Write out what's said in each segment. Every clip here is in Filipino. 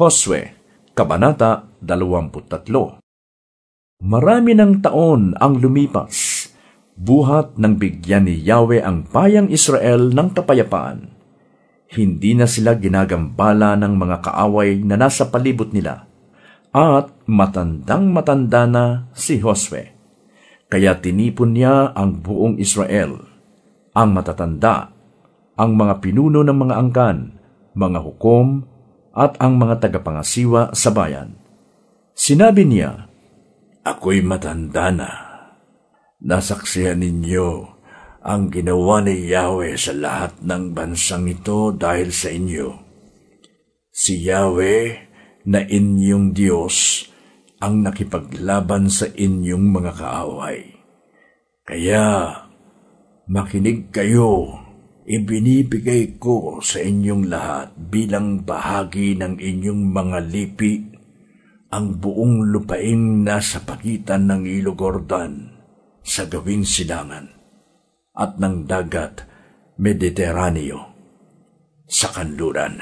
Josue, Kabanata 23 Marami ng taon ang lumipas, buhat ng bigyan ni Yahweh ang bayang Israel ng kapayapaan. Hindi na sila ginagambala ng mga kaaway na nasa palibot nila, at matandang matanda na si Josue. Kaya tinipon niya ang buong Israel, ang matatanda, ang mga pinuno ng mga angkan, mga hukom, at ang mga tagapangasiwa sa bayan. Sinabi niya, Ako'y matanda na. Nasaksihan ninyo ang ginawa ni Yahweh sa lahat ng bansang ito dahil sa inyo. Si Yahweh na inyong Diyos ang nakipaglaban sa inyong mga kaaway. Kaya makinig kayo, ibinibigay ko sa inyong lahat bilang bahagi ng inyong mga lipi ang buong lupain na sa pagitan ng Ilo Gordan sa gawing silangan at ng dagat Mediteraneo sa kanluran.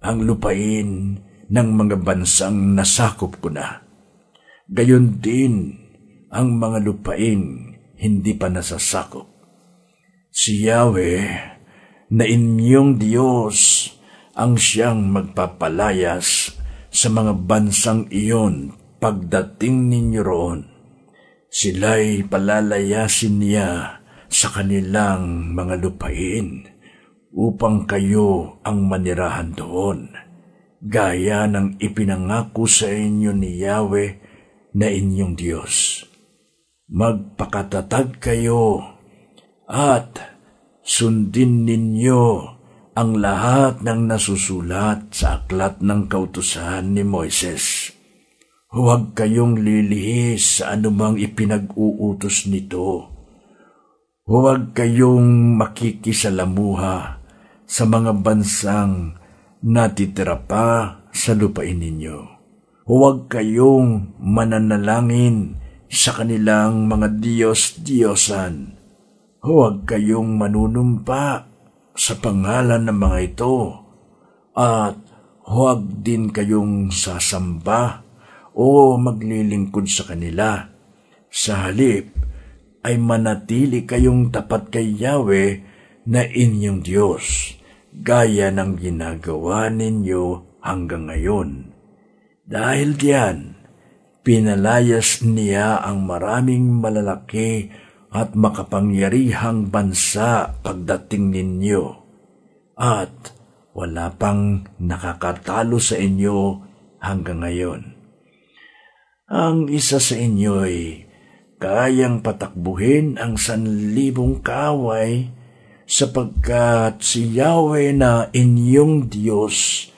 Ang lupain ng mga bansang nasakop ko na. Gayon din ang mga lupain hindi pa nasasakop. Si Yahweh na inyong Diyos ang siyang magpapalayas sa mga bansang iyon pagdating ninyo roon. Sila'y palalayasin niya sa kanilang mga lupain upang kayo ang manirahan doon, gaya ng ipinangako sa inyo ni Yahweh na inyong Diyos. Magpakatatag kayo at sundin ninyo ang lahat ng nasusulat sa aklat ng kautusan ni Moises. Huwag kayong lilihis sa anumang ipinag-uutos nito. Huwag kayong makikisalamuha sa mga bansang natitira pa sa lupain ninyo. Huwag kayong mananalangin sa kanilang mga Diyos-Diyosan. Huwag kayong manunumpa sa pangalan ng mga ito at huwag din kayong sasamba o maglilingkod sa kanila. Sa halip ay manatili kayong tapat kay Yahweh na inyong Diyos, gaya ng ginagawa ninyo hanggang ngayon. Dahil diyan, pinalayas niya ang maraming malalaki at makapangyarihang bansa pagdating ninyo, at wala pang nakakatalo sa inyo hanggang ngayon. Ang isa sa inyo'y kayang patakbuhin ang sanlibong kaway sapagkat si Yahweh na inyong Diyos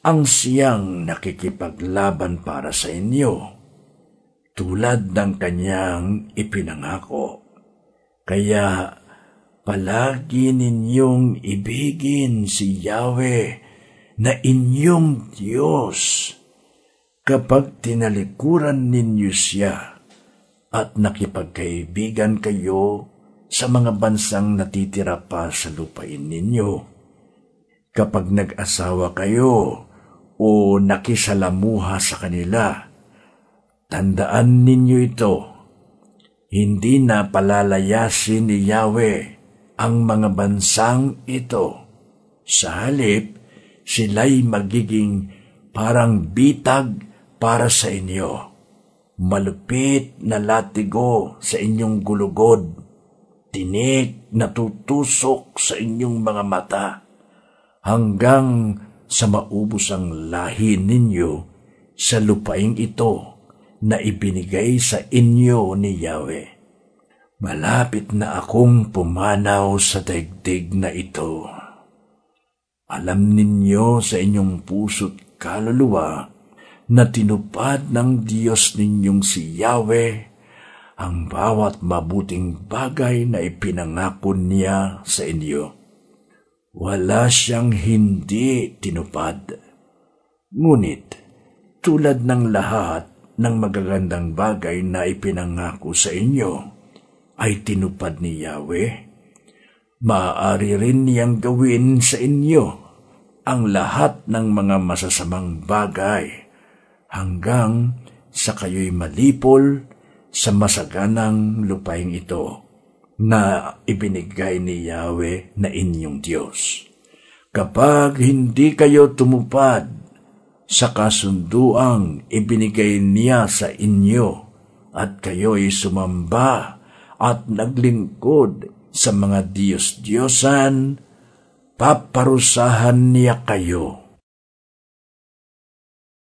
ang siyang nakikipaglaban para sa inyo, tulad ng kanyang ipinangako. Kaya palagi ninyong ibigin si Yahweh na inyong Diyos kapag tinalikuran ninyo siya at nakipagkaibigan kayo sa mga bansang natitira pa sa lupain ninyo. Kapag nag-asawa kayo o nakisalamuha sa kanila, tandaan ninyo ito hindi na palalayasin ni Yahweh ang mga bansang ito. Sa halip, sila'y magiging parang bitag para sa inyo. Malupit na latigo sa inyong gulugod, tinig na tutusok sa inyong mga mata, hanggang sa maubos ang lahi ninyo sa lupaing ito na ibinigay sa inyo ni Yahweh. Malapit na akong pumanaw sa daigdig na ito. Alam ninyo sa inyong puso't kaluluwa na tinupad ng Diyos ninyong si Yahweh ang bawat mabuting bagay na ipinangako niya sa inyo. Wala siyang hindi tinupad. Ngunit, tulad ng lahat, ng magagandang bagay na ipinangako sa inyo ay tinupad ni Yahweh, maaari rin niyang gawin sa inyo ang lahat ng mga masasamang bagay hanggang sa kayo'y malipol sa masaganang lupaing ito na ibinigay ni Yahweh na inyong Diyos. Kapag hindi kayo tumupad sa kasunduang ibinigay niya sa inyo at kayo'y sumamba at naglingkod sa mga Diyos-Diyosan, paparusahan niya kayo